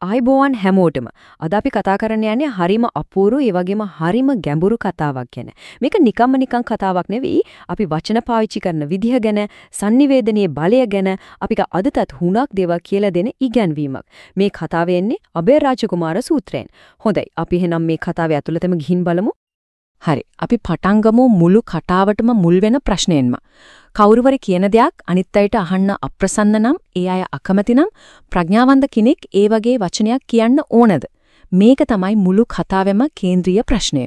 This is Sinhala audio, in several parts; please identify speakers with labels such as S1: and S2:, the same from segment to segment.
S1: ආයිබෝවන් හැමෝටම. අද අපි කතා කරන්න යන්නේ හරිම අපූර්ව ඒ වගේම හරිම ගැඹුරු කතාවක් ගැන. මේක නිකම්ම නිකං කතාවක් නෙවෙයි. අපි වචන පාවිච්චි කරන විදිහ ගැන, sannivedanයේ බලය ගැන අපිට අදටත් හුණක් දේවා කියලා දෙන ඉගැන්වීමක්. මේ කතාව එන්නේ අබේ රාජකුමාර සූත්‍රයෙන්. හොඳයි. අපි එහෙනම් මේ කතාවේ ඇතුළතම ගිහින් බලමු.
S2: හරි. අපි පටන් මුළු කතාවටම මුල් වෙන ප්‍රශ්නයෙන්ම. කවුරුවරි කියන දෙයක් අනිත් අයට අහන්න අප්‍රසන්න නම් ඒ අය අකමැති නම් ප්‍රඥාවන්ත කෙනෙක් ඒ වගේ වචනයක් කියන්න ඕනද? මේක තමයි මුළු කතාවෙම කේන්ද්‍රීය ප්‍රශ්නය.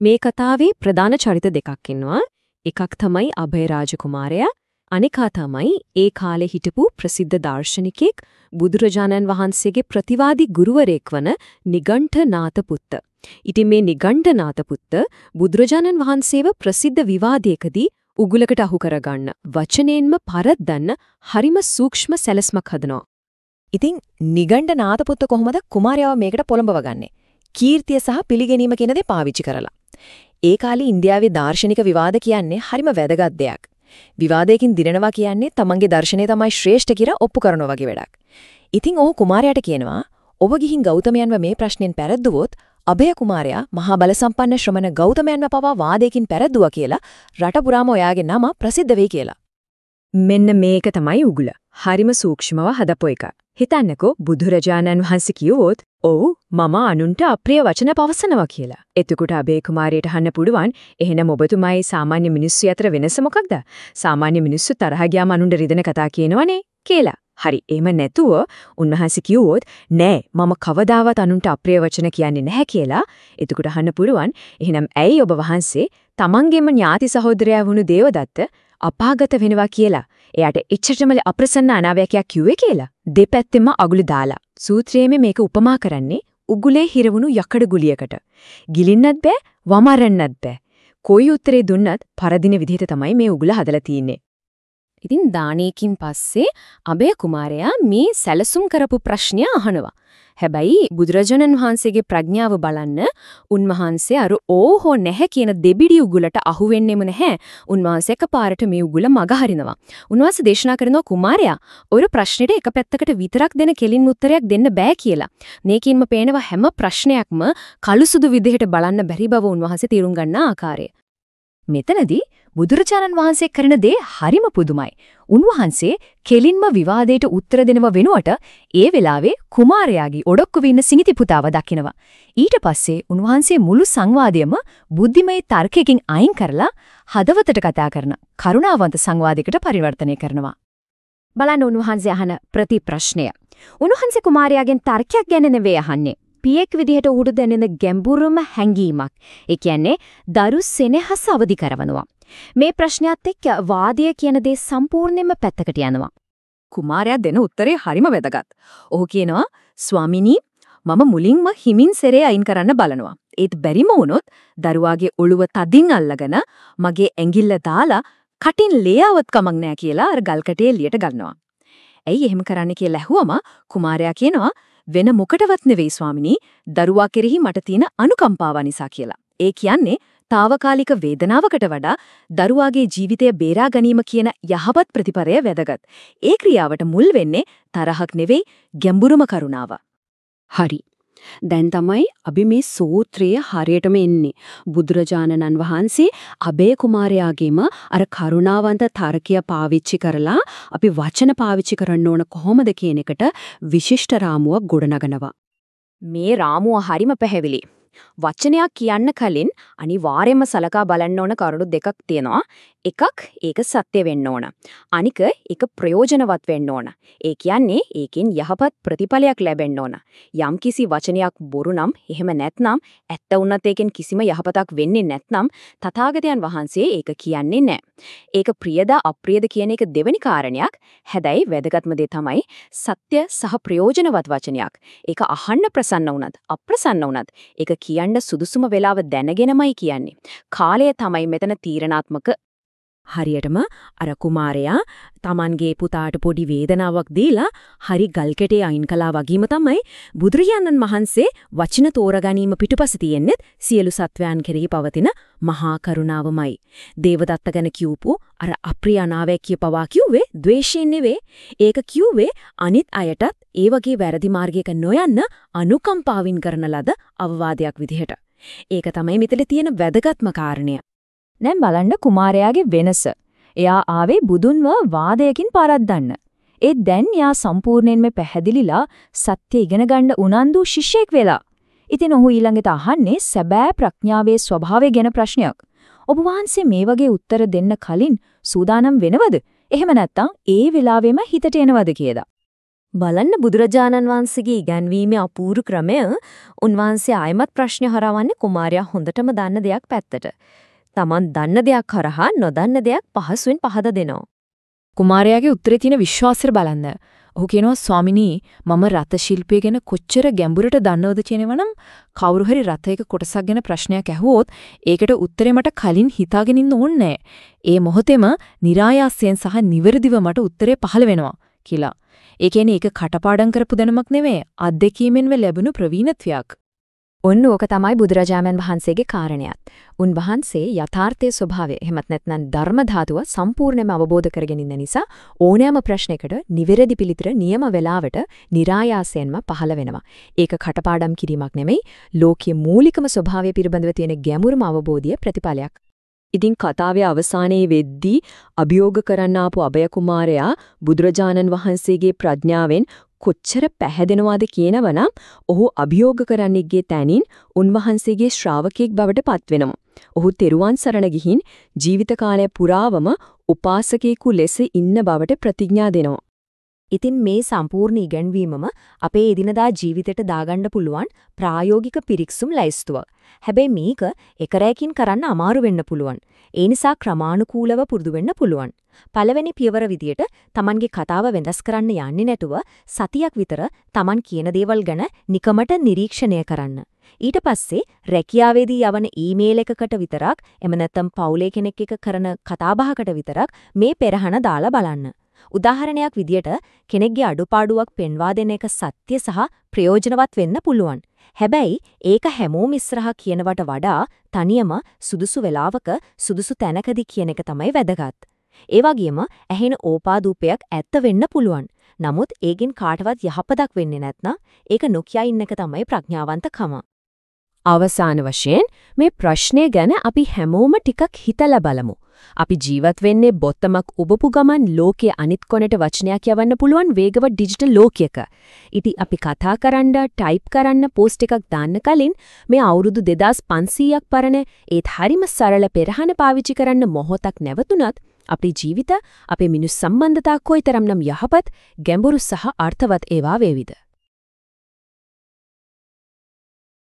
S1: මේ කතාවේ ප්‍රධාන චරිත දෙකක් ඉන්නවා. එකක් තමයි අභය රාජකුමාරයා අනිකා තමයි ඒ කාලේ හිටපු ප්‍රසිද්ධ දාර්ශනිකයෙක් බුදුරජාණන් වහන්සේගේ ප්‍රතිවාදී ගුරුවරයෙක් වන නිගණ්ඨනාත පුත්ත. ඉතින් මේ නිගණ්ඨනාත පුත්ත බුදුරජාණන් වහන්සේව ප්‍රසිද්ධ විවාදයකදී උගුලකට අහු කරගන්න වචනයෙන්ම පරද්දන්න හරිම සූක්ෂම සැලස්මක් හදනවා.
S2: ඉතින් නිගණ්ඩ නාතපුත්ත කොහොමද කුමාරයාව මේකට පොළඹව ගන්නේ? කීර්තිය සහ පිළිගැනීම කියන දේ පාවිච්චි කරලා. ඒ කාලේ ඉන්දියාවේ දාර්ශනික විවාද කියන්නේ හරිම වැදගත් දෙයක්. විවාදයකින් දිනනවා කියන්නේ තමන්ගේ දර්ශනය තමයි ශ්‍රේෂ්ඨ කියලා ඔප්පු කරනවා වගේ වැඩක්. ඉතින් ඔහු කුමාරයාට කියනවා ඔබ ගිහින් ගෞතමයන්ව මේ ප්‍රශ්නෙන් පැරද්දුවොත් අභය කුමාරයා මහා බලසම්පන්න ශ්‍රමණ ගෞතමයන්ව පවා වාදයකින් පැරද්දුවා කියලා රට පුරාම ඔයාගේ නම ප්‍රසිද්ධ වෙයි කියලා.
S1: මෙන්න මේක තමයි උගුල. හරිම සූක්ෂමව හදපු එක. හිතන්නකෝ බුදුරජාණන් වහන්සේ කිව්වොත් ඔව් මම අනුන්ට අප්‍රිය වචන පවසනවා කියලා. එතකොට අබේ කුමාරයට අහන්න පුළුවන් එහෙනම් ඔබතුමායි සාමාන්‍ය මිනිස්සු අතර වෙනස මොකක්ද? සාමාන්‍ය මිනිස්සු තරහ ගියාම අනුන්ට රිදෙන කතා කියනවනේ කියලා. හරි එහෙම නැතුව උන්වහන්සේ කිව්වොත් නෑ මම කවදාවත් අනුන්ට අප්‍රිය වචන කියන්නේ නැහැ කියලා. එතකොට අහන්න පුළුවන් එහෙනම් ඇයි ඔබ වහන්සේ තමන්ගේම ඥාති සහෝදරයා වුණු දේවදත්ත අපාගත වෙනවා කියලා? එයාට එච්චරටම අප්‍රසන්න අනාවැකයක් කිව්වේ කියලා? දෙපැත්තෙම අගුලි දාලා. සූත්‍රයේම මේක උපමා කරන්නේ උගුලේ හිරවුණු යකඩ ගුලියකට. ගිලින්නත් බෑ වමරන්නත් බෑ. කොයි උත්තරේ දුන්නත් පරදින විදිහට තමයි මේ උගුල හදලා තියෙන්නේ.
S2: ඉතින් දානයකින් පස්සේ අබේ කුමාරයා මේ සැලසුම් කරපු ප්‍රශ්නය අහනවා. හැබැයි බුදුරජාණන් වහන්සේගේ ප්‍රඥාව බලන්න උන්වහන්සේ අර ඕහෝ නැහැ කියන දෙබිඩි උගුලට අහු වෙන්නෙම නැහැ. උන්වහන්සේ එකපාරට මේ උගුල මගහරිනවා. උන්වහන්සේ දේශනා කරනවා කුමාරයා ඔය ප්‍රශ්නෙට එක පැත්තකට විතරක් දෙන කෙලින් උත්තරයක් දෙන්න බෑ කියලා. මේකින්ම පේනවා හැම ප්‍රශ්නයක්ම කළුසුදු විදිහට බලන්න බැරි බව උන්වහන්සේ තීරුම් ගන්න ආකාරය. මෙතනදී බුදුරජාණන් වහන්සේ කරන දේ හරිම පුදුමයි. උන්වහන්සේ කෙලින්ම විවාදයට උත්තර දෙනව වෙනුවට ඒ වෙලාවේ කුමාරයාගේ ඔඩොක්කුවේ ඉන්න සිඟිති පුතාව දකිනවා. ඊට පස්සේ උන්වහන්සේ මුළු සංවාදයම බුද්ධිමය තර්කයකින් අයින් කරලා හදවතට කතා කරන කරුණාවන්ත සංවාදයකට පරිවර්තනය කරනවා. බලන්න උන්වහන්සේ අහන ප්‍රති ප්‍රශ්නය. උන්වහන්සේ කුමාරයාගෙන් තර්කයක් ගැන නෙවෙයි අහන්නේ. පියෙක් විදිහට උහුට දැනෙන ගැඹුරුම හැඟීමක්. ඒ කියන්නේ දරු සෙනෙහස අවදි කරවනවා. මේ ප්‍රශ්නයත් එක්ක වාදය කියන දේ සම්පූර්ණයෙන්ම පැත්තකට යනවා. කුමාරයා දෙන උත්තරේ හරිම වැදගත්. ඔහු කියනවා ස්වාමිනී මම මුලින්ම හිමින් සෙරේ අයින් කරන්න බලනවා. ඒත් බැරිම වුණොත් දරුවාගේ ඔළුව තදින් අල්ලගෙන මගේ ඇඟිල්ල දාලා කටින් ලේවවත් කමක් නැහැ කියලා අර ගල්කටේ එළියට ගන්නවා. ඇයි එහෙම කරන්න කියලා ඇහුවම කුමාරයා කියනවා වෙන මොකටවත් නෙවෙයි ස්වාමිනී දරුවා කෙරෙහි මට තියෙන අනුකම්පාව නිසා කියලා. ඒ කියන්නේ తాවකාලික වේදනාවකට වඩා දරුවාගේ ජීවිතය බේරා ගැනීම කියන යහපත් ප්‍රතිපරය වැදගත්. ඒ ක්‍රියාවට මුල් වෙන්නේ තරහක් නෙවෙයි ගැඹුරුම කරුණාව.
S1: හරි. දැන් තමයි අපි මේ සූත්‍රයේ හරියටම එන්නේ. බුදුරජාණන් වහන්සේ අබේ කුමාරයාගේම අර කරුණාවන්ත තර්කය පාවිච්චි කරලා අපි වචන පාවිච්චි කරන්න ඕන කොහොමද කියන එකට විශිෂ්ට රාමුවක් ගොඩනගනවා.
S2: මේ රාමුව හරිම පැහැදිලි. වචනයක් කියන්න කලින් අනිවාර්යයෙන්ම සලකා බලන්න ඕන කරුණු දෙකක් තියෙනවා. එකක් ඒක සත්‍ය වෙන්න ඕන. අනික ඒක ප්‍රයෝජනවත් වෙන්න ඕන. ඒ කියන්නේ ඒකෙන් යහපත් ප්‍රතිඵලයක් ලැබෙන්න ඕන. යම්කිසි වචනයක් බොරු නම් එහෙම නැත්නම් ඇත්ත වුණත් ඒකෙන් කිසිම යහපතක් වෙන්නේ නැත්නම් තථාගතයන් වහන්සේ ඒක කියන්නේ නැහැ. ඒක ප්‍රියද අප්‍රියද කියන එක දෙවෙනි කාරණයක්. හැබැයි වැදගත්ම දේ තමයි සත්‍ය සහ ප්‍රයෝජනවත් වචනයක්. ඒක අහන්න ප්‍රසන්න වුණත් අප්‍රසන්න වුණත් ඒක කියන්න සුදුසුම වෙලාව දැනගෙනමයි කියන්නේ. කාලය තමයි මෙතන තීරණාත්මක
S1: හරියටම අර කුමාරයා Tamanගේ පුතාට පොඩි වේදනාවක් දීලා හරි ගල් කැටේ අයින් කළා වගේම තමයි බුදුරජාණන් වහන්සේ වචන තෝරගැනීම පිටුපස තියෙන්නේ සියලු සත්වයන් කෙරෙහි පවතින මහා කරුණාවමයි. දේවදත්ත ගැන කියූපු අර අප්‍රිය අනාවැකිය පවා කිව්වේ ද්වේෂයෙන් නෙවෙයි. ඒක කිව්වේ අනිත් අයටත් ඒ වගේ වැරදි මාර්ගයක නොයන්න අනුකම්පාවින් කරන ලද අවවාදයක් විදිහට. ඒක තමයි මෙතන තියෙන වැදගත්ම කාරණය.
S2: දැන් බලන්න කුමාරයාගේ වෙනස. එයා ආවේ බුදුන්ව වාදයකින් පරද්දන්න. ඒ දැන් යා සම්පූර්ණයෙන්ම පැහැදිලිලා සත්‍ය ඉගෙන ගන්න උනන්දු ශිෂ්‍යෙක් වෙලා. ඉතින් ඔහු ඊළඟට අහන්නේ සැබෑ ප්‍රඥාවේ ස්වභාවය ගැන ප්‍රශ්නයක්. ඔබ වහන්සේ මේ වගේ උත්තර දෙන්න කලින් සූදානම් වෙනවද? එහෙම නැත්නම් ඒ වෙලාවෙම හිතට එනවද කියලා.
S3: බලන්න බුදුරජාණන් වහන්සේගේ ඉගැන්වීමේ අපූර්ව ක්‍රමය උන්වහන්සේ ආයමත් ප්‍රශ්න හරවන්නේ කුමාරයා හොඳටම දන්න දෙයක් පැත්තට. Taman දන්න දෙයක් හරහා නොදන්න දෙයක් පහසුවෙන් පහද දෙනවා.
S2: කුමාරයාගේ උත්තරේ තියෙන විශ්වාසය බලන්න. ඔහු කියනවා ස්වාමිනී මම රත ශිල්පය ගැන කොච්චර ගැඹුරට දන්නවද කියනවනම් කවුරු හරි රතයක කොටසක් ගැන ප්‍රශ්නයක් ඇහුවොත් ඒකට උත්තරේ මට කලින් හිතාගෙන ඉන්න ඕනේ ඒ මොහොතේම નિરાයාසයෙන් සහ නිවැරදිව මට උත්තරේ පහළ වෙනවා කියලා. ඒ කියන්නේ ඒක කටපාඩම් කරපු දැනුමක් නෙවෙයි අත්දැකීමෙන්ම ලැබුණු ප්‍රවීණත්වයක්.
S1: ඔන්න ඕක තමයි බුදුරජාණන් වහන්සේගේ කාරණයක්. උන්වහන්සේ යථාර්ථයේ ස්වභාවය එහෙමත් නැත්නම් ධර්ම ධාතුව සම්පූර්ණයෙන්ම අවබෝධ කරගෙන ඉන්න නිසා ඕනෑම ප්‍රශ්නයකට නිවැරදි පිළිතුර නියම වේලාවට નિરાයාසයෙන්ම පහළ වෙනවා. ඒක කටපාඩම් කිරීමක් නෙමෙයි ලෝකයේ මූලිකම ස්වභාවය පිළිබඳව තියෙන ගැඹුරුම අවබෝධය ප්‍රතිඵලයක්. ඉතින් කතාවේ අවසානයේ වෙද්දී අභියෝග කරන්න ආපු අබය කුමාරයා බුදුරජාණන් වහන්සේගේ ප්‍රඥාවෙන් කොච්චර පැහැදෙනවද කියනවනම් ඔහු අභියෝග කරන්නෙක්ගේ තැනින් උන්වහන්සේගේ ශ්‍රාවකෙක් බවට පත්වෙනවා. ඔහු තෙරුවන් සරණ ගිහින් ජීවිත කාලය පුරාවම උපාසකයෙකු ලෙස ඉන්න බවට ප්‍රතිඥා දෙනවා. ඉතින් මේ සම්පූර්ණ ඉගැන්වීමම අපේ එදිනදා ජීවිතයට දාගන්න පුළුවන් ප්‍රායෝගික පිරික්සුම් ලැයිස්තුවක්. හැබැයි මේක එක රැයකින් කරන්න අමාරු වෙන්න පුළුවන්. ඒ නිසා ක්‍රමානුකූලව පුරුදු වෙන්න පුළුවන්. පළවෙනි පියවර විදියට Tamanගේ කතාව වෙනස් කරන්න යන්නේ නැතුව සතියක් විතර Taman කියන දේවල් ගැන නිකමට නිරීක්ෂණය කරන්න. ඊට පස්සේ රැකියාවේදී යවන ඊමේල් එකකට විතරක් එම නැත්නම් පවුලේ කෙනෙක් එක්ක කරන කතාබහකට විතරක් මේ පෙරහන දාලා බලන්න. උදාහරණයක් විදියට කෙනෙක්ගේ අඩුපාඩුවක් පෙන්වා දෙන එක සත්‍ය සහ ප්‍රයෝජනවත් වෙන්න පුළුවන්. හැබැයි ඒක හැමෝම ඉස්සරහා කියනවට වඩා තනියම සුදුසු වෙලාවක සුදුසු තැනකදී කියන එක තමයි වැදගත්. ඒ වගේම ඇහෙන ඕපාදූපයක් ඇත්ත වෙන්න පුළුවන්. නමුත් ඒකින් කාටවත් යහපතක් වෙන්නේ නැත්නම් ඒක නොකිය ඉන්න එක තමයි ප්‍රඥාවන්තකම. අවසාන වශයෙන් මේ ප්‍රශ්නය ගැන අපි හැමෝම ටිකක් හිතලා බලමු. අපි ජීවත් වෙන්නේ බොත්තමක් උබපු ගමන් ලෝකයේ අනිත් කොනට වචනයක් යවන්න පුළුවන් වේගවත් ඩිජිටල් ලෝකයක. ඉතින් අපි කතා කරන්න, ටයිප් කරන්න, පෝස්ට් එකක් දාන්න කලින් මේ අවුරුදු 2500ක් පරණ ඒත් හරිම සරල පෙරහන පාවිච්චි කරන්න මොහොතක් නැවතුණත් අපේ ජීවිත, අපේ මිනිස් සම්බන්ධතා කොයිතරම්නම් යහපත්, ගැඹුරු සහ අර්ථවත් ඒවා වේවිද?